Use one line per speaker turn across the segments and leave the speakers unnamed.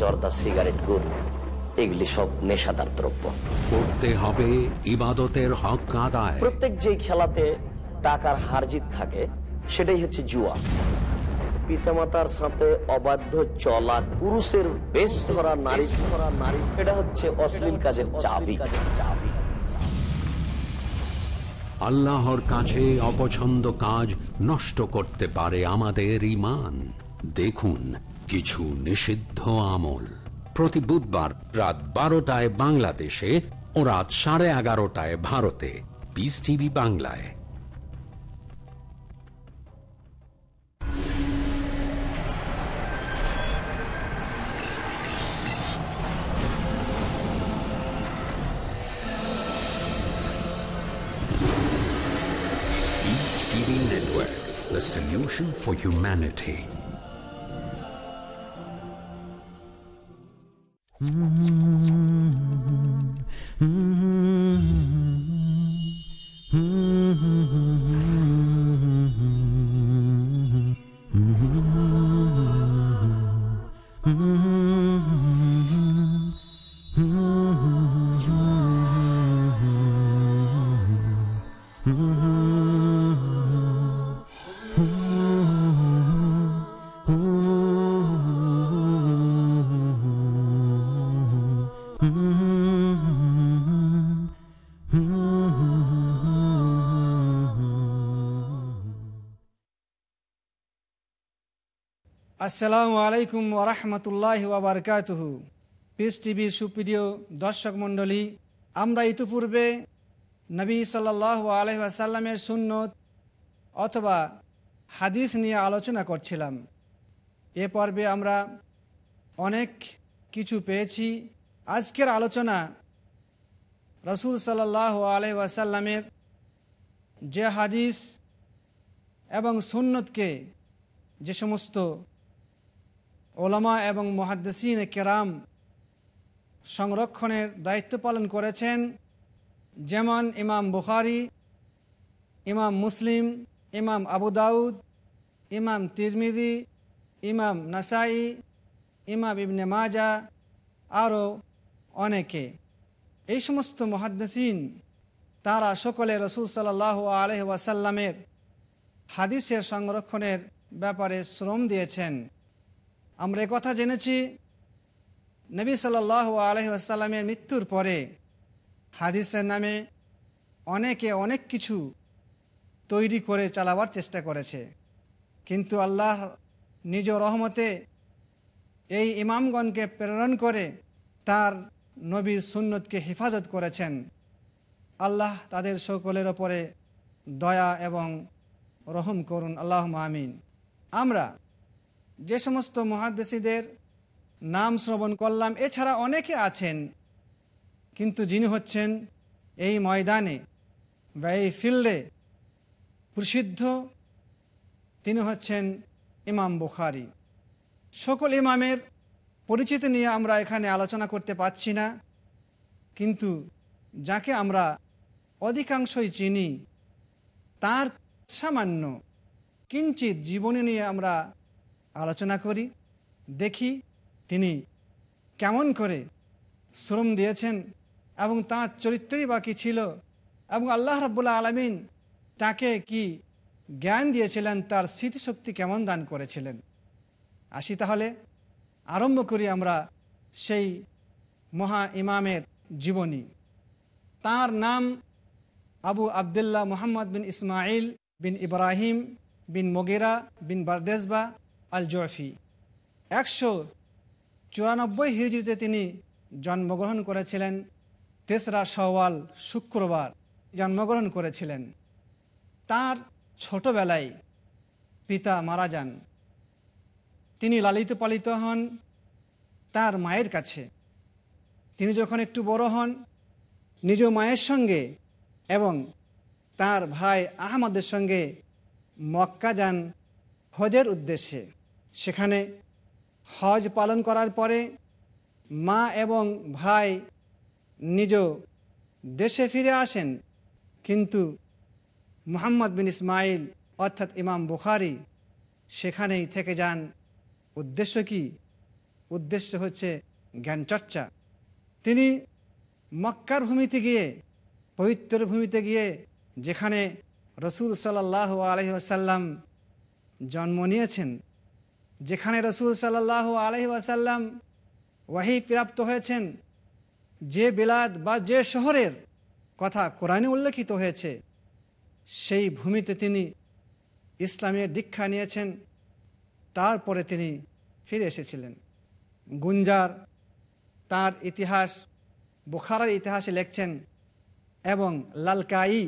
জর্দা সিগারেট গুড়। এগুলি সব নেশাদার দ্রব্য।
করতে হবে ইবাদতের হক আদায়।
প্রত্যেক যেই খেলাতে টাকার হার জিত থাকে সেটাই হচ্ছে জুয়া। পিতামাতার সাথে অবাধ্য চলা পুরুষের বেশ ধরা নারী ধরা নারী এটা হচ্ছে অশ্লীল কাজের চাবি। চাবি
আল্লাহর কাছে অপছন্দ কাজ নষ্ট করতে পারে আমাদের ইমান দেখুন কিছু নিষিদ্ধ আমল। প্রতি বুধবার রাত বারোটায় বাংলাদেশে ও রাত সাড়ে এগারোটায় ভারতে। পিস টিভি বাংলায়। The solution for humanity. Mm-hmm. Mm-hmm.
আসসালামু আলাইকুম ওরহমতুল্লাহ ওবরকাতুহ পিস টিভির সুপ্রিয় দর্শক মণ্ডলী, আমরা ইতিপূর্বে নবী সাল্লাহ আলহাসাল্লামের সুন্নত অথবা হাদিস নিয়ে আলোচনা করছিলাম। এ পর্বে আমরা অনেক কিছু পেয়েছি। আজকের আলোচনা রসুল সাল্লাহ আলহাসাল্লামের যে হাদিস এবং সুন্নতকে যে সমস্ত ওলামা এবং মহাদ্দেসিন কেরাম সংরক্ষণের দায়িত্ব পালন করেছেন যেমন ইমাম বুখারি, ইমাম মুসলিম, ইমাম আবু দাউদ, ইমাম তিরমিদি ইমাম নাসাই, ইমাম ইবনে মাজা আরও অনেকে। এই সমস্ত মহাদ্দেসিন, তারা সকলে রসুল সাল্লাহ আলহ ওয়াসাল্লামের হাদিসের সংরক্ষণের ব্যাপারে শ্রম দিয়েছেন। আমরা কথা জেনেছি নবী সাল্লাহ আলহি আসাল্লামের মৃত্যুর পরে, হাদিসের নামে অনেকে অনেক কিছু তৈরি করে চালাবার চেষ্টা করেছে। কিন্তু আল্লাহ নিজ রহমতে এই ইমামগণকে প্রেরণ করে তার নবীর সুন্নতকে হেফাজত করেছেন। আল্লাহ তাদের সকলের ওপরে দয়া এবং রহম করুন। আল্লাহ মামিন আমরা যে সমস্ত মহাদেশীদের নাম শ্রবণ করলাম, এছাড়া অনেকে আছেন, কিন্তু যিনি হচ্ছেন এই ময়দানে বা এই ফিল্ডে প্রসিদ্ধ, তিনি হচ্ছেন ইমাম বুখারি। সকল ইমামের পরিচিতি নিয়ে আমরা এখানে আলোচনা করতে পাচ্ছি না, কিন্তু যাকে আমরা অধিকাংশই চিনি, তার সামান্য কিঞ্চিত জীবনী নিয়ে আমরা আলোচনা করি, দেখি তিনি কেমন করে শ্রম দিয়েছেন এবং তাঁর চরিত্রই বাকি ছিল এবং আল্লাহ রব্বুল্লা আলমিন তাকে কি জ্ঞান দিয়েছিলেন, তার স্মৃতিশক্তি কেমন দান করেছিলেন। আসি তাহলে, আরম্ভ করি আমরা সেই মহা ইমামের জীবনী। তার নাম আবু আবদুল্লাহ মোহাম্মদ বিন ইসমাইল বিন ইব্রাহিম বিন মোগেরা বিন বারদেসবা আল জয়ফি একশো চুরানব্বই হিজড়িতে তিনি জন্মগ্রহণ করেছিলেন। তেসরা সওয়াল শুক্রবার, জন্মগ্রহণ করেছিলেন। তার ছোটবেলায় পিতা মারা যান। তিনি লালিত পালিত হন তার মায়ের কাছে। তিনি যখন একটু বড় হন, নিজ মায়ের সঙ্গে এবং তার ভাই আহমদের সঙ্গে মক্কা যান হজের উদ্দেশ্যে। সেখানে হজ পালন করার পরে মা এবং ভাই নিজ দেশে ফিরে আসেন। কিন্তু মুহাম্মদ বিন ইসমাইল অর্থাৎ ইমাম বুখারি সেখানেই থেকে যান। উদ্দেশ্য কি? উদ্দেশ্য হচ্ছে জ্ঞান চর্চা। তিনি মক্কার ভূমিতে গিয়ে, পবিত্র ভূমিতে গিয়ে, যেখানে রসুল সাল্লাহ আলহি আসাল্লাম জন্ম নিয়েছেন যেখানে রসুল সাল্লাহ আলহি আসাল্লাম ওয়াহি প্রাপ্ত হয়েছেন, যে বিলাদ বা যে শহরের কথা কোরআনে উল্লেখিত হয়েছে, সেই ভূমিতে তিনি ইসলামের দীক্ষা নিয়েছেন, তারপরে তিনি ফিরে এসেছিলেন। গুঞ্জার তার ইতিহাস, বুখারার ইতিহাসে লেখছেন, এবং লালকাই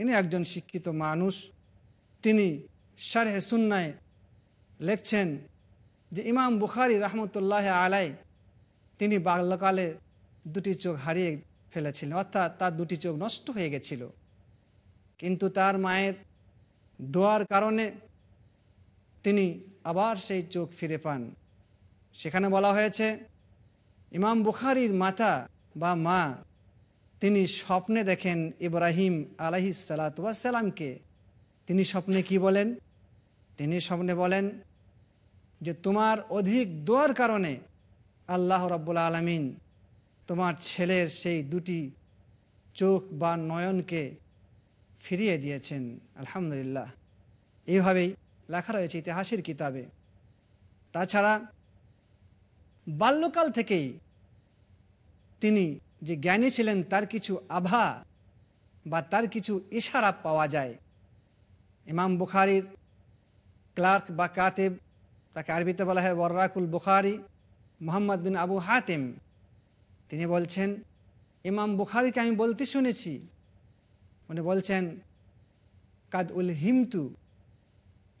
ইনি একজন শিক্ষিত মানুষ, তিনি শারহে সুন্নায় লেখছেন যে ইমাম বুখারি রহমতুল্লাহ আলাই তিনি বাল্যকালে দুটি চোখ হারিয়ে ফেলেছিলেন, অর্থাৎ তার দুটি চোখ নষ্ট হয়ে গেছিল। কিন্তু তার মায়ের দোয়ার কারণে তিনি আবার সেই চোখ ফিরে পান। সেখানে বলা হয়েছে, ইমাম বুখারির মাতা বা মা তিনি স্বপ্নে দেখেন ইব্রাহিম আলহি সালাতামকে তিনি স্বপ্নে কি বলেন? তিনি স্বপ্নে বলেন যে তোমার অধিক দোয়ার কারণে আল্লাহ রব্বুল আলমিন তোমার ছেলের সেই দুটি চোখ বা নয়নকে ফিরিয়ে দিয়েছেন। আলহামদুলিল্লাহ। এইভাবেই লেখা রয়েছে ইতিহাসের কিতাবে। তাছাড়া বাল্যকাল থেকেই তিনি যে জ্ঞানী ছিলেন, তার কিছু আভা বা তার কিছু ইশারা পাওয়া যায়। ইমাম বুখারির ক্লার্ক বা কাতেব, তাকে আরবিতে বলা হয় বর্রাকুল বুখারি, মোহাম্মদ বিন আবু হাতেম। তিনি বলছেন, ইমাম বুখারিকে আমি বলতে শুনেছি। উনি বলছেন, কাদ উল হিমতু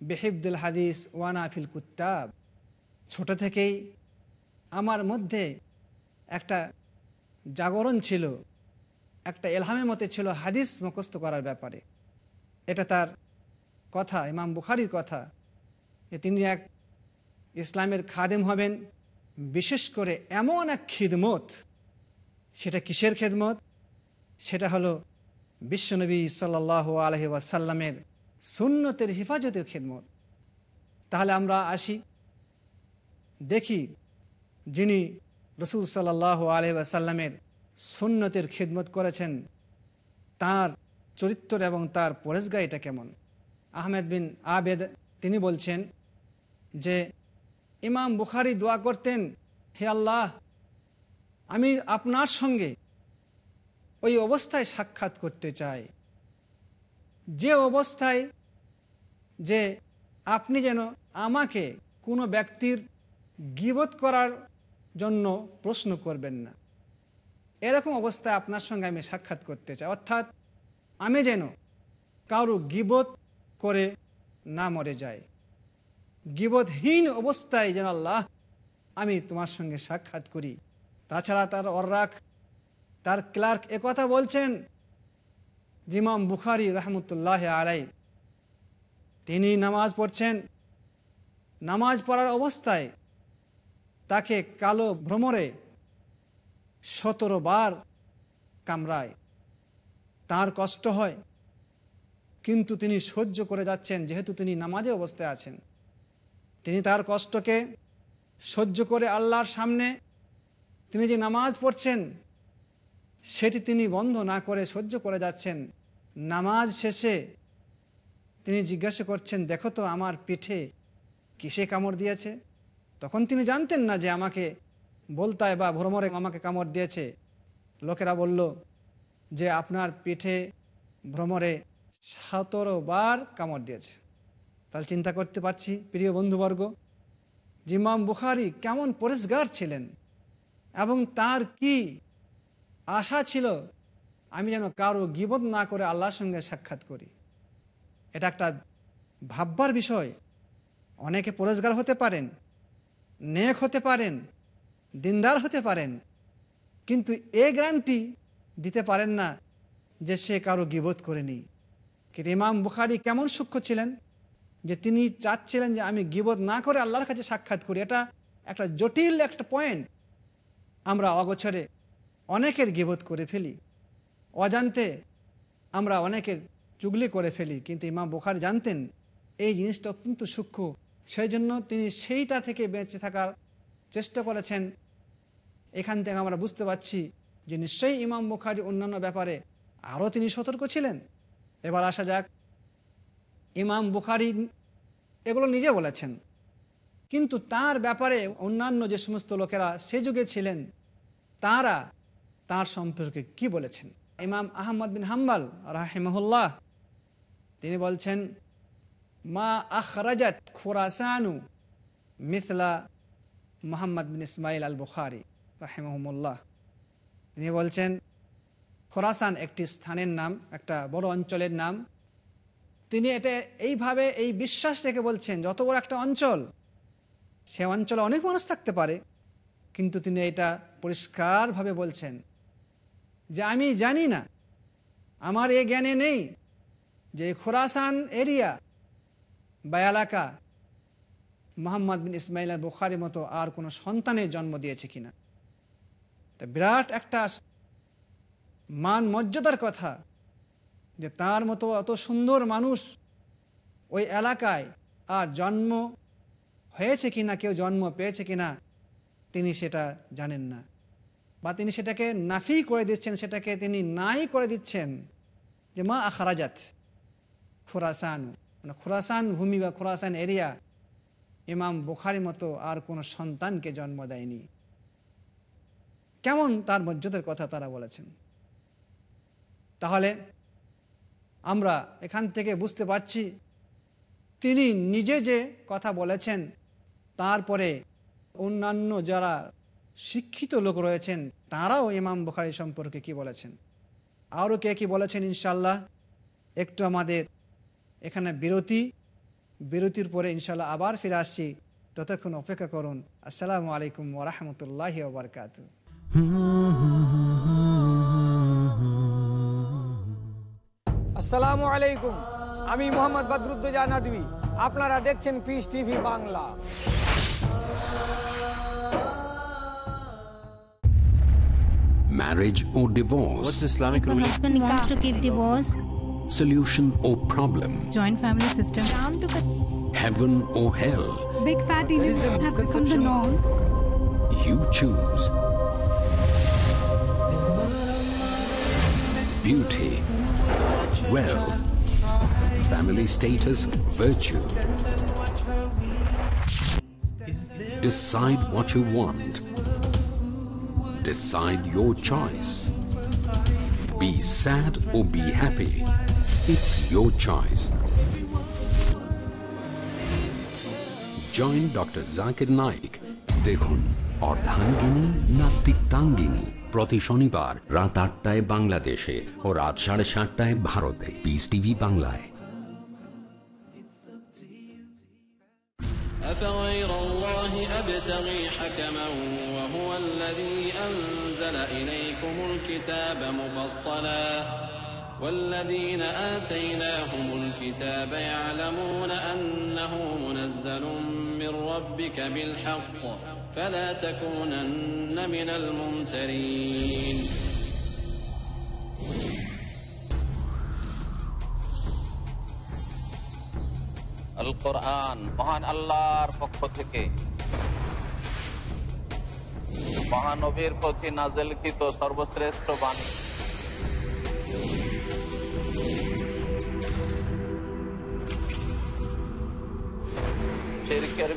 বেহিবদুল হাদিস ওয়ানাফিল কুত্তাব। ছোট থেকেই আমার মধ্যে একটা জাগরণ ছিল, একটা এলহামের মতে ছিল হাদিস মুখস্থ করার ব্যাপারে। এটা তার কথা, ইমাম বুখারির কথা। তিনি এক ইসলামের খাদেম হবেন, বিশেষ করে এমন এক খিদমত। সেটা কিসের খেদমত? সেটা হলো বিশ্বনবী সাল আলহি ওয়াসাল্লামের সুন্নতের হেফাজতের খেদমত। তাহলে আমরা আসি, দেখি যিনি রসুল সাল্লাহ আলহি আসাল্লামের সুন্নতের খিদমত করেছেন, তার চরিত্র এবং তার পরেশগাইটা কেমন? আহমেদ বিন আবেদ, তিনি বলছেন যে ইমাম বুখারি দোয়া করতেন, হে আল্লাহ, আমি আপনার সঙ্গে ওই অবস্থায় সাক্ষাৎ করতে চাই। যে অবস্থায় যে আপনি যেন আমাকে কোনো ব্যক্তির গিবত করার জন্য প্রশ্ন করবেন না। এরকম অবস্থায় আপনার সঙ্গে আমি সাক্ষাৎ করতে চাই। অর্থাৎ আমি যেন কারও গিবত করে না মরে যায় গিবতহীন অবস্থায় যেন আল্লাহ আমি তোমার সঙ্গে সাক্ষাৎ করি। তাছাড়া তার অর্রাক, তার ক্লার্ক একথা বলছেন জিমাম বুখারি রহমতুল্লাহ আলাই তিনি নামাজ পড়ছেন। নামাজ পড়ার অবস্থায় তাকে কালো ভ্রমরে সতেরো বার কামড়ায়। তার কষ্ট হয়, কিন্তু তিনি সহ্য করে যাচ্ছেন, যেহেতু তিনি নামাজে অবস্থায় আছেন। তিনি তার কষ্টকে সহ্য করে আল্লাহর সামনে তিনি যে নামাজ পড়ছেন, সেটি তিনি বন্ধ না করে সহ্য করে যাচ্ছেন। নামাজ শেষে তিনি জিজ্ঞাসা করছেন, দেখো তো আমার পিঠে কিসে কামড় দিয়েছে? তখন তিনি জানতেন না যে আমাকে বলতায় বা ভ্রমরে আমাকে কামড় দিয়েছে। লোকেরা বলল, যে আপনার পিঠে ভ্রমরে সতেরো বার কামড় দিয়েছে। তাহলে চিন্তা করতে পারছি, প্রিয় বন্ধুবর্গ জিমাম বুখারি কেমন পরিষ্কার ছিলেন এবং তার কি আশা ছিল আমি যেন কারও গিবত না করে আল্লাহর সঙ্গে সাক্ষাৎ করি। এটা একটা ভাববার বিষয়। অনেকে পরিষ্কার হতে পারেন, নেক হতে পারেন, দিনদার হতে পারেন, কিন্তু এ গ্যারান্টি দিতে পারেন না যে সে কারও গিবোধ করেনি। কিন্তু ইমাম বুখারি কেমন সূক্ষ্ম ছিলেন? যে তিনি চাচ্ছিলেন যে আমি গিবোধ না করে আল্লাহর কাছে সাক্ষাৎ করি। এটা একটা জটিল একটা পয়েন্ট আমরা অগোছরে অনেকের গিবোধ করে ফেলি। অজান্তে আমরা অনেকের চুগলি করে ফেলি। কিন্তু ইমাম বোখার জানতেন, এই জিনিসটা অত্যন্ত সূক্ষ্ম। সেই জন্য তিনি সেইটা থেকে বেঁচে থাকার চেষ্টা করেছেন। এখান থেকে আমরা বুঝতে পারছি যে নিশ্চয়ই ইমাম বুখারি অন্যান্য ব্যাপারে আরও তিনি সতর্ক ছিলেন। এবার আসা যাক ইমাম বুখারি এগুলো নিজে বলেছেন। কিন্তু তার ব্যাপারে অন্যান্য যে সমস্ত লোকেরা সে যুগে ছিলেন, তারা তার সম্পর্কে কি বলেছেন? ইমাম আহমদ বিন হাম্বাল রাহেমহুল্লাহ, তিনি বলছেন, মা আখরাজাত খুরাসানু মিথলা মোহাম্মদ বিন ইসমাইল আল বুখারি রাহেমহমুল্লাহ। তিনি বলছেন, খোরাসান একটি স্থানের নাম, একটা বড় অঞ্চলের নাম তিনি এটা এইভাবে এই বিশ্বাস রেখে বলছেন, যত বড় একটা অঞ্চল, সে অঞ্চলে অনেক মানুষ থাকতে পারে। কিন্তু তিনি এটা পরিষ্কারভাবে বলছেন যে, আমি জানি না। আমার এ জ্ঞানে নেই যে খোরাসান এরিয়া বা এলাকা মোহাম্মদ বিন ইসমাইল আর বুখারির মতো আর কোনো সন্তানের জন্ম দিয়েছে কিনা। তা বিরাট একটা মান মর্যাদার কথা। যে তার মতো অত সুন্দর মানুষ ওই এলাকায় আর জন্ম হয়েছে কিনা, কেউ জন্ম পেয়েছে কিনা, তিনি সেটা জানেন না। বা তিনি সেটাকে নাফি করে দিচ্ছেন, সেটাকে তিনি নাই করে দিচ্ছেন। যে মা আখারাজাত খুরাসান মানে খুরাসান ভূমি বা খুরাসান এরিয়া, ইমাম বুখারি মতো আর কোনো সন্তানকে জন্ম দেয়নি। কেমন তার মর্যাদার কথা তারা বলেছেন? তাহলে আমরা এখান থেকে বুঝতে পারছি। তিনি নিজে যে কথা বলেছেন, তারপরে অন্যান্য যারা শিক্ষিত লোক রয়েছেন, তারাও ইমাম বুখারি সম্পর্কে কি বলেছেন? আরও কে কি বলেছেন ইনশাল্লাহ একটু আমাদের এখানে বিরতি। বিরতির পরে ইনশাল্লাহ আবার ফিরে আসছি। ততক্ষণ অপেক্ষা করুন। আসসালামু আলাইকুম ওরহমতুল্লাহ ওবরকাত
আসসালামু আলাইকুম আমি মোহাম্মদ বদরুদ্দোজা নদী আপনারা দেখছেন peace TV Bangla
Marriage or
What's
divorce?
Islamic
The
ruling?
husband wants to keep divorce,
Solution or problem?
joint family system. Down to the
Heaven or hell?
big fat illusions have become the norm.
You choose. Beauty, wealth, family status, virtue. Decide what you want. Decide your choice. Be sad or be happy. It's your choice. Join doctor Zakir Naik দেখুন অর্ধাঙ্গিনী না তিক্তাঙ্গিনী প্রতি শনিবার রাত আটটায় বাংলাদেশে ও রাত সাড়ে সাতটায় ভারতে পিস টিভি বাংলায়
أفغير الله أبتغي حكما وهو الذي أنزل إليكم الكتاب مفصلا والذين آتيناهم الكتاب يعلمون أنه منزل من ربك بالحق فلا تكونن من الممترين
আল কোরআন মহান আল্লাহর পক্ষ থেকে মহানবীর প্রতি নাজেলকৃত সর্বশ্রেষ্ঠ বাণী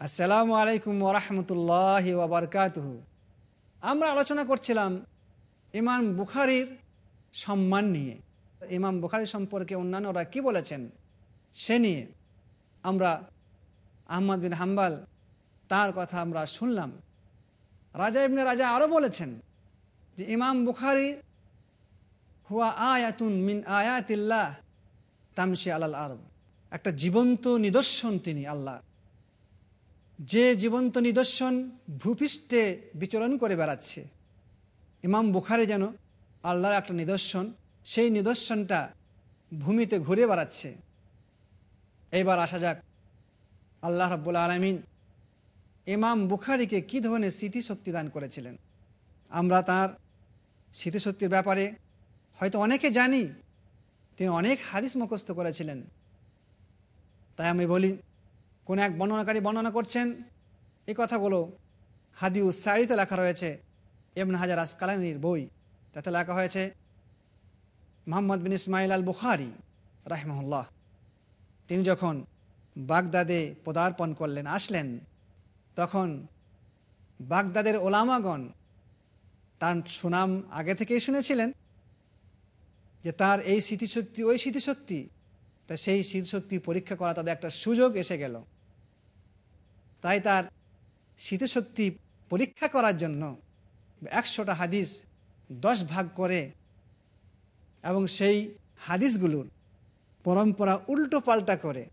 আসসালামু আলাইকুম ওরহমতুল্লাহ ওবরকাত আমরা আলোচনা করছিলাম ইমাম বুখারির সম্মান নিয়ে। ইমাম বুখারি সম্পর্কে অন্যান্যরা কি বলেছেন সে নিয়ে আমরা আহমদ বিন হাম্বাল, তার কথা আমরা শুনলাম। রাজা ইবনে রাজা আরও বলেছেন যে, ইমাম বুখারি, হুয়া আয়াতুন মিন আয়াতিল্লাহ। তামশি আলাল আরদ। একটা জীবন্ত নিদর্শন তিনি আল্লাহ। যে জীবন্ত নিদর্শন ভূপৃষ্ঠে বিচরণ করে বেড়াচ্ছে। ইমাম বুখারে যেন আল্লাহর একটা নিদর্শন, সেই নিদর্শনটা ভূমিতে ঘুরে বেড়াচ্ছে। এইবার আসা যাক, আল্লাহ রাব্বুল আলমিন ইমাম বুখারিকে কী ধরনের স্মৃতিশক্তি দান করেছিলেন? আমরা তার স্মৃতিশক্তির ব্যাপারে হয়তো অনেকে জানি তিনি অনেক হাদিস মুখস্থ করেছিলেন। তাই আমি বলি, কোন এক বর্ণনাকারী বর্ণনা করছেন এই কথাগুলো হাদি উৎসাহিতে লেখা রয়েছে এমন হাজার আসকালানির বই। তাতে লেখা হয়েছে, মোহাম্মদ বিন ইসমাইল আল বুখারি রাহমহল্লাহ, তিনি যখন বাগদাদে পদার্পণ করলেন, আসলেন, তখন বাগদাদের ওলামাগণ তার সুনাম আগে থেকেই শুনেছিলেন যে তার এই স্মৃতিশক্তি, ওই স্মৃতিশক্তি, তা সেই স্মৃতিশক্তি পরীক্ষা করা তাদের একটা সুযোগ এসে গেল। তাই তার স্মৃতিশক্তি পরীক্ষা করার জন্য একশোটা হাদিস দশ ভাগ করে এবং সেই হাদিসগুলোর পরম্পরা উল্টো পাল্টা করে,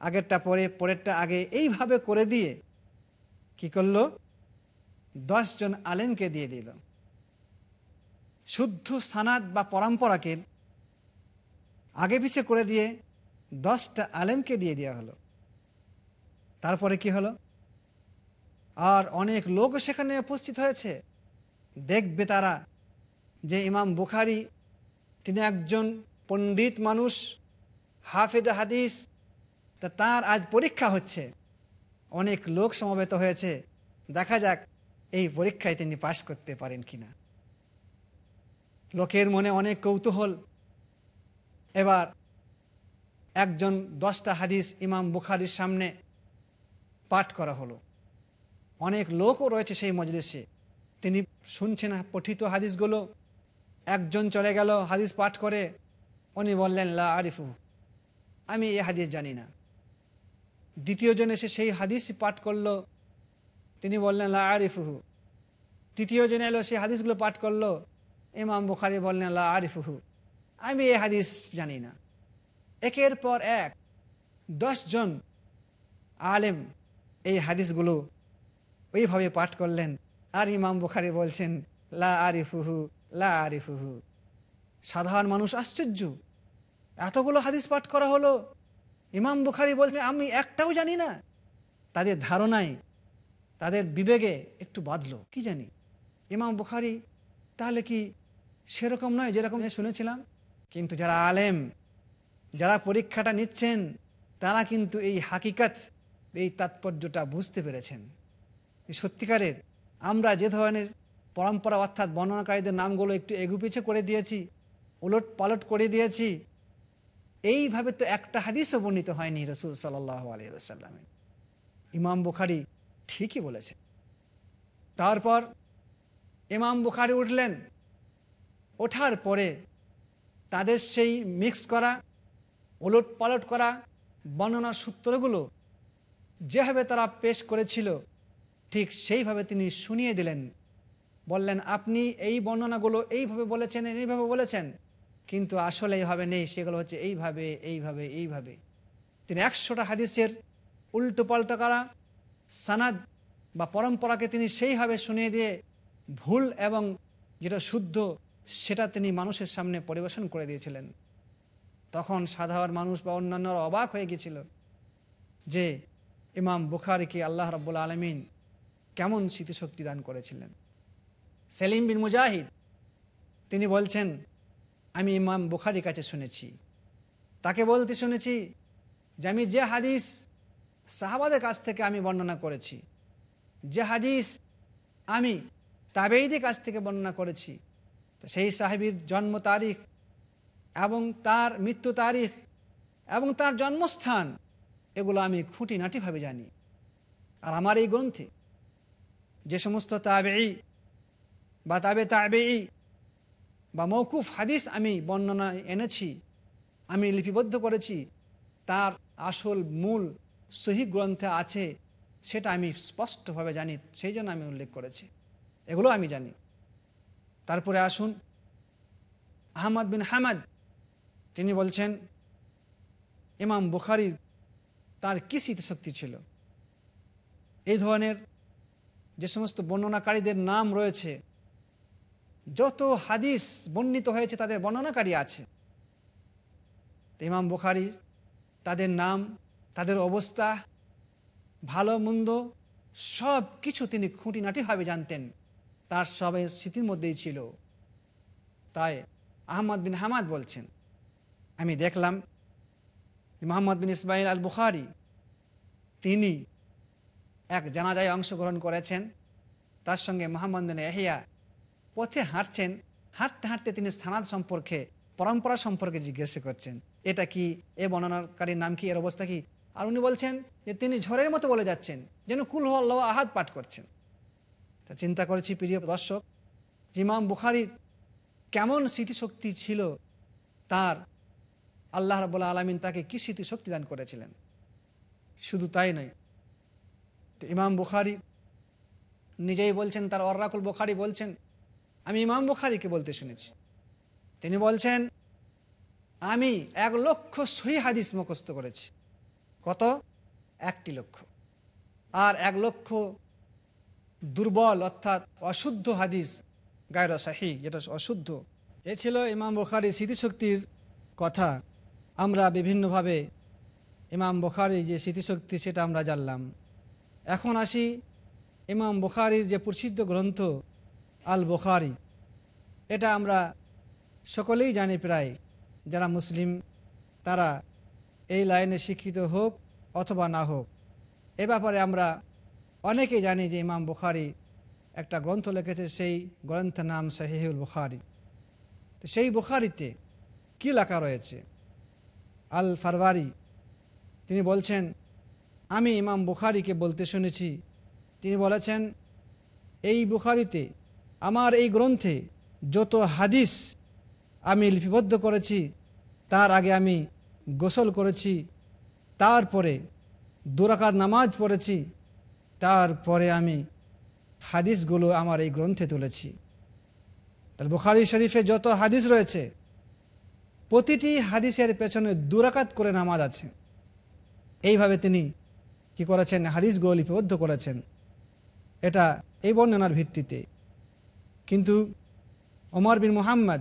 আগেরটা পরে, পরেরটা আগে এইভাবে করে দিয়ে কি করল? দশজন আলেমকে দিয়ে দিল। শুদ্ধ সানাদ বা পরম্পরাকে আগে পিছে করে দিয়ে দশটা আলেমকে দিয়ে দেওয়া হলো। তারপরে কি হলো? আর অনেক লোক সেখানে উপস্থিত হয়েছে। দেখবে তারা যে ইমাম বুখারি তিনি একজন পণ্ডিত মানুষ হাফেদ হাদিস, তা তার আজ পরীক্ষা হচ্ছে। অনেক লোক সমবেত হয়েছে। দেখা যাক এই পরীক্ষায় তিনি পাশ করতে পারেন কিনা। লোকের মনে অনেক কৌতূহল। এবার একজন দশটা হাদিস ইমাম বুখারির সামনে পাঠ করা হলো। অনেক লোকও রয়েছে সেই মজলিসে। তিনি শুনছেন পঠিত হাদিসগুলো। একজন চলে গেল, হাদিস পাঠ করে। উনি বললেন, লা আরিফু, আমি এ হাদিস জানি না। দ্বিতীয়জন এসে সেই হাদিস পাঠ করল। তিনি বললেন, লা আরিফুহু। তৃতীয়জন এলো, সেই হাদিসগুলো পাঠ করল। ইমাম বুখারি বললেন, লা আরিফুহু। আমি এই হাদিস জানি না। একের পর এক জন আলেম এই হাদিসগুলো ওইভাবে পাঠ করলেন আর ইমাম বুখারি বলছেন, লা আরিফুহু লা আরিফুহু। সাধারণ মানুষ আশ্চর্য। এতগুলো হাদিস পাঠ করা হলো। ইমাম বুখারি বলছেন, আমি একটাও জানি না। তাদের ধারণায় তাদের বিবেগে একটু বাঁধলো কি জানি? ইমাম বুখারি তাহলে কি সেরকম নয় যেরকম শুনেছিলাম। কিন্তু যারা আলেম, যারা পরীক্ষাটা নিচ্ছেন, তারা কিন্তু এই হাকিকাত, এই তাৎপর্যটা বুঝতে পেরেছেন। সত্যিকারের আমরা যে ধরনের পরম্পরা অর্থাৎ বর্ণনাকারীদের নামগুলো একটু এগুপিছে করে দিয়েছি, উলট পালট করে দিয়েছি, এইভাবে তো একটা হাদিসও বর্ণিত হয়নি রসুল সাল্লাহ আলিয়াল্লামের ইমাম বুখারি ঠিকই বলেছে তারপর ইমাম বুখারি উঠলেন ওঠার পরে তাদের সেই মিক্স করা ওলট পালট করা বর্ণনার সূত্রগুলো যেভাবে তারা পেশ করেছিল, ঠিক সেইভাবে তিনি শুনিয়ে দিলেন। বললেন, আপনি এই বর্ণনাগুলো এইভাবে বলেছেন এইভাবে বলেছেন, কিন্তু আসলে এইভাবে নেই, সেগুলো হচ্ছে এইভাবে এইভাবে এইভাবে। তিনি একশোটা হাদিসের উল্টো পাল্টা করা, সানাদ বা পরম্পরাকে তিনি সেইভাবে শুনিয়ে দিয়ে ভুল এবং যেটা শুদ্ধ সেটা তিনি মানুষের সামনে পরিবেশন করে দিয়েছিলেন। তখন সাধারণ মানুষ বা অন্যান্যরা অবাক হয়ে গেছিল যে ইমাম বুখারিকে আল্লাহ রব্বুল আলমিন কেমন স্মৃতিশক্তি দান করেছিলেন। সেলিম বিন মুজাহিদ, তিনি বলছেন, আমি ইমাম বুখারির কাছে শুনেছি। তাকে বলতে শুনেছি যে আমি যে হাদিস সাহাবাদের কাছ থেকে আমি বর্ণনা করেছি, যে হাদিস আমি তাবেইদের কাছ থেকে বর্ণনা করেছি সেই সাহেবের জন্ম তারিখ এবং তার মৃত্যু তারিখ এবং তার জন্মস্থান, এগুলো আমি খুঁটিনাটিভাবে জানি। আর আমার এই গ্রন্থে যে সমস্ত তাবেই বা তাবে তাবেই বা মৌকুফ হাদিস আমি বর্ণনা এনেছি, আমি লিপিবদ্ধ করেছি, তার আসল মূল সহি গ্রন্থে আছে, সেটা আমি স্পষ্টভাবে জানি, সেই জন্য আমি উল্লেখ করেছি। এগুলো আমি জানি। তারপরে আসুন। আহমদ বিন হামাদ, তিনি বলছেন, ইমাম বুখারির তার কী স্মৃতিশক্তি ছিল? এই ধরনের যে সমস্ত বর্ণনাকারীদের নাম রয়েছে, যত হাদিস বর্ণিত হয়েছে তাদের বর্ণনাকারী আছে। ইমাম বুখারি তাদের নাম, তাদের অবস্থা, ভালো, মন্দ সব কিছু তিনি খুঁটিনাটিভাবে জানতেন। তার সবাই স্মৃতির মধ্যেই ছিল। তাই আহমদ বিন হামাদ বলছেন, আমি দেখলাম মোহাম্মদ বিন ইসমাইল আল বুখারি তিনি এক জানাজায় অংশগ্রহণ করেছেন। তার সঙ্গে মোহাম্মদ বিন এহিয়া পথে হাঁটছেন। হাঁটতে হাঁটতে তিনি স্থানাদ সম্পর্কে, পরম্পরা সম্পর্কে জিজ্ঞাসা করছেন, এটা কি এ বর্ণনাকারীর নাম কি, এর অবস্থা কি? আর উনি বলছেন যে তিনি ঝড়ের মতো বলে যাচ্ছেন, যেন কুল আল্লাহ আহাদ পাঠ করছেন। তা চিন্তা করেছি প্রিয় দর্শক ইমাম বুখারির কেমন স্মৃতিশক্তি ছিল তার আল্লাহ রবুল্লা আলমিন তাকে কী স্মৃতিশক্তি দান করেছিলেন? শুধু তাই নয়, তো ইমাম বুখারি নিজেই বলছেন, তার অর্রাকুল বুখারি বলছেন, আমি ইমাম বুখারিকে বলতে শুনেছি। তিনি বলছেন, আমি এক লক্ষ সহি হাদিস মুখস্থ করেছি। কত? একটি লক্ষ। আর এক লক্ষ দুর্বল অর্থাৎ অশুদ্ধ হাদিস, গায়রা সাহি, যেটা অশুদ্ধ। এ ছিল ইমাম বুখারি স্মৃতিশক্তির কথা। আমরা বিভিন্নভাবে ইমাম বুখারি যে স্মৃতিশক্তি, সেটা আমরা জানলাম। এখন আসি ইমাম বুখারির যে প্রসিদ্ধ গ্রন্থ আল বুখারি এটা আমরা সকলেই জানি প্রায়। যারা মুসলিম, তারা এই লাইনে শিক্ষিত হোক অথবা না হোক। এ ব্যাপারে আমরা অনেকেই জানি যে ইমাম বুখারি একটা গ্রন্থ লিখেছে, সেই গ্রন্থের নাম সাহিহুল বুখারি। সেই বুখারিতে কী লেখা রয়েছে? আল ফারবারি, তিনি বলছেন, আমি ইমাম বুখারিকে বলতে শুনেছি। তিনি বলেছেন, এই বুখারিতে আমার এই গ্রন্থে যত হাদিস আমি লিপিবদ্ধ করেছি, তার আগে আমি গোসল করেছি, তারপরে দুরাকাত নামাজ পড়েছি তারপরে আমি হাদিসগুলো আমার এই গ্রন্থে তুলেছি। তাহলে বুখারি শরীফে যত হাদিস রয়েছে, প্রতিটি হাদিসের পেছনে দুরাকাত করে নামাজ আছে। এইভাবে তিনি কি করেছেন? হাদিসগুলো লিপিবদ্ধ করেছেন। এটা এই বর্ণনার ভিত্তিতে। কিন্তু ওমর বিন মোহাম্মদ,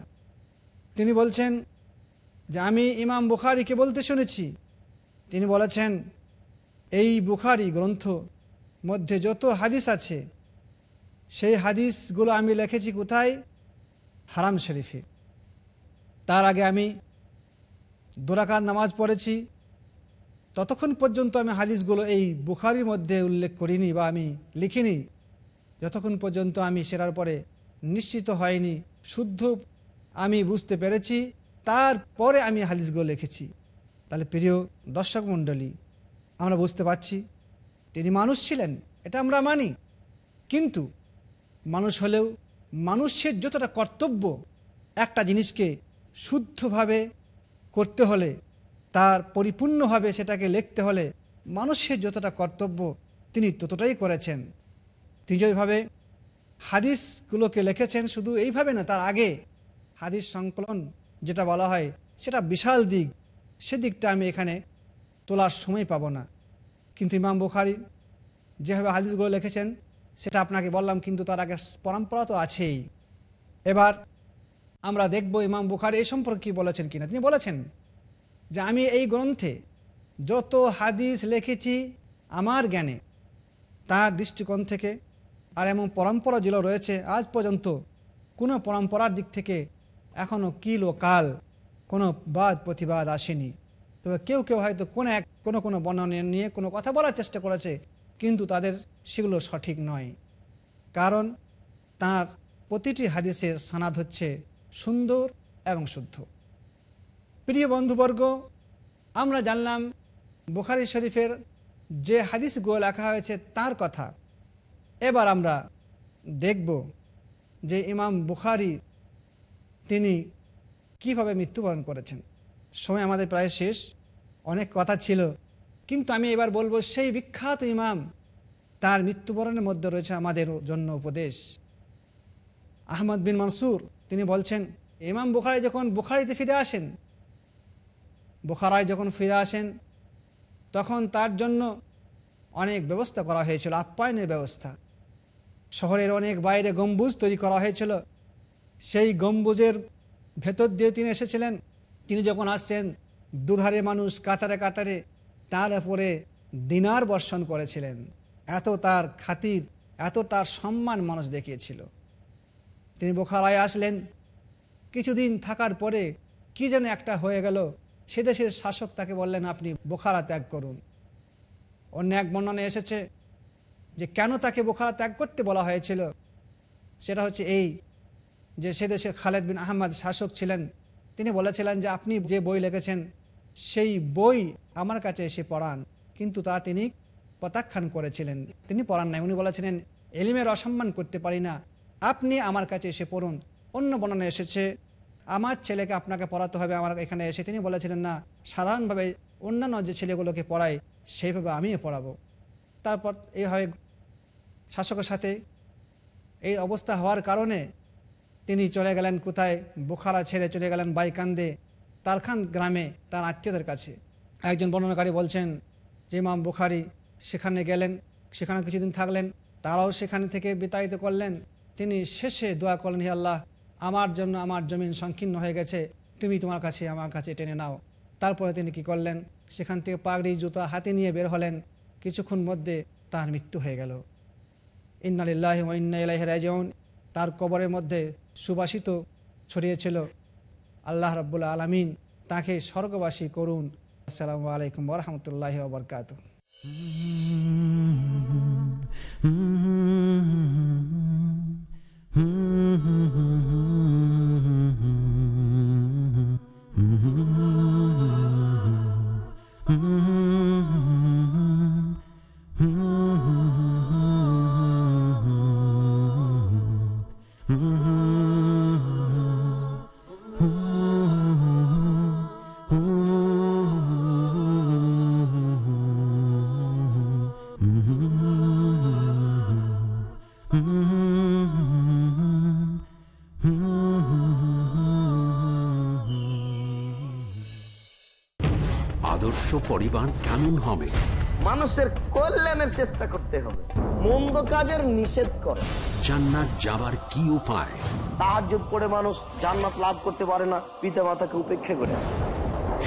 তিনি বলছেন যে আমি ইমাম বুখারিকে বলতে শুনেছি। তিনি বলেছেন, এই বুখারি গ্রন্থ মধ্যে যত হাদিস আছে, সেই হাদিসগুলো আমি লিখেছি কোথায়? হারাম শরীফে। তার আগে আমি দোরাকাত নামাজ পড়েছি। ততক্ষণ পর্যন্ত আমি হাদিসগুলো এই বুখারির মধ্যে উল্লেখ করিনি বা আমি লিখিনি। যতক্ষণ পর্যন্ত আমি সেরার পরে নিশ্চিত হয়নি, শুদ্ধ আমি বুঝতে পেরেছি, তারপরে আমি হাদিসগুলো লিখেছি। তাহলে প্রিয় দর্শক মণ্ডলী, আমরা বুঝতে পারছি তিনি মানুষ ছিলেন, এটা আমরা মানি। কিন্তু মানুষ হলেও মানুষের যতটা কর্তব্য, একটা জিনিসকে শুদ্ধভাবে করতে হলে, তার পরিপূর্ণভাবে সেটাকে লিখতে হলে মানুষের যতটা কর্তব্য, তিনি ততটাই করেছেন। তিনি যেভাবে হাদিসগুলোকে লিখেছেন, শুধু এইভাবে না, তার আগে হাদিস সংকলন যেটা বলা হয়, সেটা বিশাল দিক। সেদিকটা আমি এখানে তোলার সময় পাব না। কিন্তু ইমাম বুখারি যেভাবে হাদিসগুলো লিখেছেন, সেটা আপনাকে বললাম কিন্তু তার আগে পরম্পরা তো আছেই। এবার আমরা দেখব ইমাম বুখারি এই সম্পর্কে কী বলেছেন কিনা। তিনি বলেছেন যে আমি এই গ্রন্থে যত হাদিস লিখেছি আমার জ্ঞানে, তার দৃষ্টিকোণ থেকে আর এমন পরম্পরা যেগুলো রয়েছে, আজ পর্যন্ত কোনো পরম্পরার দিক থেকে এখনও কিল ও কাল কোনো বাদ প্রতিবাদ আসেনি। তবে কেউ কেউ হয়তো কোনো এক, কোনো কোনো বর্ণনা নিয়ে কোনো কথা বলার চেষ্টা করেছে, কিন্তু তাদের সেগুলো সঠিক নয়। কারণ তার প্রতিটি হাদিসের সানাদ হচ্ছে সুন্দর এবং শুদ্ধ। প্রিয় বন্ধুবর্গ, আমরা জানলাম বুখারি শরীফের যে হাদিসগুলো লেখা হয়েছে তার কথা। এবার আমরা দেখব যে ইমাম বুখারি তিনি কীভাবে মৃত্যুবরণ করেছেন। সময় আমাদের প্রায় শেষ। অনেক কথা ছিল। কিন্তু আমি এবার বলব, সেই বিখ্যাত ইমাম, তার মৃত্যুবরণের মধ্যে রয়েছে আমাদের জন্য উপদেশ। আহমদ বিন মনসুর, তিনি বলছেন, ইমাম বুখারি যখন বুখারিতে ফিরে আসেন, বোখারায় যখন ফিরে আসেন, তখন তার জন্য অনেক ব্যবস্থা করা হয়েছিল, আপ্যায়নের ব্যবস্থা। শহরের অনেক বাইরে গম্বুজ তৈরি করা হয়েছিল। সেই গম্বুজের ভেতর দিয়ে তিনি এসেছিলেন। তিনি যখন আসছেন দুধারে মানুষ কাতারে কাতারে তার উপরে দিনার বর্ষণ করেছিলেন। এত তার খাতির, এত তার সম্মান মানুষ দেখিয়েছিল। তিনি বোখারায় আসলেন। কিছুদিন থাকার পরে কি যেন একটা হয়ে গেল। সে দেশের শাসক তাকে বললেন, আপনি বোখারা ত্যাগ করুন। অন্য এক বর্ণনে এসেছে যে, কেন তাকে বোখারা ত্যাগ করতে বলা হয়েছিল? সেটা হচ্ছে এই যে, সে দেশের খালেদ বিন আহমদ শাসক ছিলেন। তিনি বলেছিলেন যে আপনি যে বই লিখেছেন, সেই বই আমার কাছে এসে পড়ান। কিন্তু তা তিনি প্রত্যাখ্যান করেছিলেন। তিনি পড়ান নাই। উনি বলেছিলেন, এলিমের অসম্মান করতে পারি না। আপনি আমার কাছে এসে পড়ুন। অন্য বর্ণনা এসেছে, আমার ছেলেকে আপনাকে পড়াতে হবে, আমার এখানে এসে। তিনি বলেছিলেন, না, সাধারণভাবে অন্যান্য যে ছেলেগুলোকে পড়াই, সেইভাবে আমিও পড়াবো। তারপর এইভাবে শাসকের সাথে এই অবস্থা হওয়ার কারণে তিনি চলে গেলেন কোথায়? বুখারা ছেড়ে চলে গেলেন বাইকান্দে, তারখান গ্রামে তার আত্মীয়দের কাছে। একজন বর্ণনাকারী বলছেন, যে ইমাম বুখারি সেখানে গেলেন, সেখানে কিছুদিন থাকলেন, তারাও সেখানে থেকে বিতাড়িত করলেন। তিনি শেষে দোয়া করলেন, হে আল্লাহ, আমার জন্য আমার জমিন সংকীর্ণ হয়ে গেছে, তুমি তোমার কাছে, আমার কাছে টেনে নাও। তারপরে তিনি কি করলেন? সেখান থেকে পাগড়ি, জুতা হাতে নিয়ে বের হলেন। কিছুক্ষণ মধ্যে তার মৃত্যু হয়ে গেল। ইন্নালিল্লাহ ইন্না রাজিউন। তার কবরের মধ্যে সুবাসিত ছড়িয়েছিল আল্লাহ রব্বুল আলমিন তাকে স্বর্গবাসী করুন আসসালামু আলাইকুম ওরহমতুল্লাহ বরকাত
আদর্শ পরিবার কেমন হবে?
মানুষের কল্যাণের চেষ্টা করতে হবে। মন্দ কাজের নিষেধ করে।
জান্নাত যাবার কি উপায়?
তাহাজ্জুদ করে মানুষ জান্নাত লাভ করতে পারে না পিতা মাতাকে উপেক্ষা করে।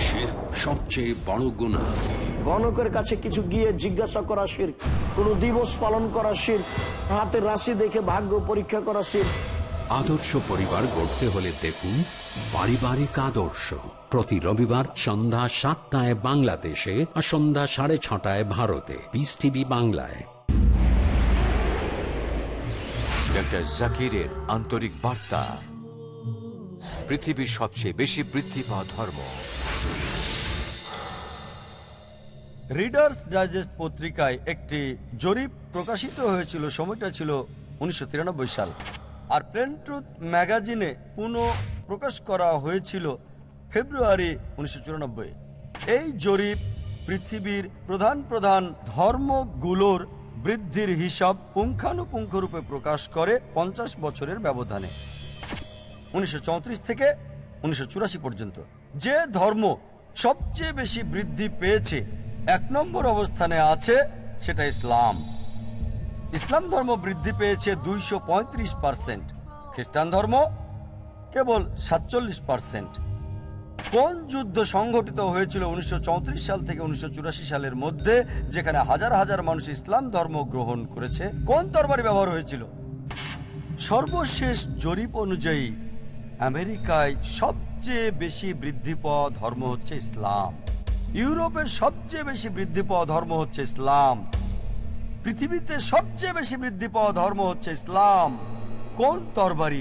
শির সবচেয়ে বড় গুণা
গণকের কাছে কিছু গিয়ে জিজ্ঞাসা করা শির কোন দিবস পালন করা শির হাতের রাশি দেখে ভাগ্য পরীক্ষা করা শির।
আদর্শ পরিবার গড়তে হলে দেখুন পারিবারিক আদর্শ। প্রতি রবিবার সন্ধ্যা সাতটায় বাংলাদেশে আর সন্ধ্যা সাড়ে ছটায় ভারতে। পিস টিভি বাংলায়।
ডক্টর জাকিরের আন্তরিক বার্তা। পৃথিবীর সবচেয়ে বেশি বৃদ্ধি পাওয়া ধর্ম।
রিডার্স ডাইজেস্ট পত্রিকায় একটি জরিপ প্রকাশিত হয়েছিল সময়টা ছিল উনিশশো তিরানব্বই সাল। আর প্লেন ট্রুথ ম্যাগাজিনে পুনঃ প্রকাশ করা হয়েছিল ফেব্রুয়ারি উনিশশো চুরানব্বই। এই জরিপ পৃথিবীর প্রধান প্রধান ধর্মগুলোর বৃদ্ধির হিসাব পুঙ্খানুপুঙ্খরূপে প্রকাশ করে পঞ্চাশ বছরের ব্যবধানে, উনিশশো চৌত্রিশ থেকে উনিশশো চুরাশি পর্যন্ত। যে ধর্ম সবচেয়ে বেশি বৃদ্ধি পেয়েছে, এক নম্বর অবস্থানে আছে সেটা ইসলাম। ইসলাম ধর্ম বৃদ্ধি পেয়েছে দুইশো পঁয়ত্রিশ পার্সেন্ট। খ্রিস্টান ধর্ম কেবল সাতচল্লিশ পার্সেন্ট। কোন যুদ্ধ সংঘটিত হয়েছিল উনিশশো চৌত্রিশ সাল থেকে উনিশশো চুরাশি সালের মধ্যে, যেখানে হাজার হাজার মানুষ ইসলাম ধর্ম গ্রহণ করেছে? কোন তরবারি ব্যবহার হয়েছিল? সর্বশেষ জরিপ অনুযায়ী, আমেরিকায় সবচেয়ে বেশি বৃদ্ধি পাওয়া ধর্ম হচ্ছে ইসলাম। ইউরোপের সবচেয়ে বেশি বৃদ্ধি পাওয়া ধর্ম হচ্ছে ইসলাম। পৃথিবীতে সবচেয়ে বেশি বৃদ্ধি পাওয়া ধর্ম হচ্ছে ইসলাম। কোন তরবারি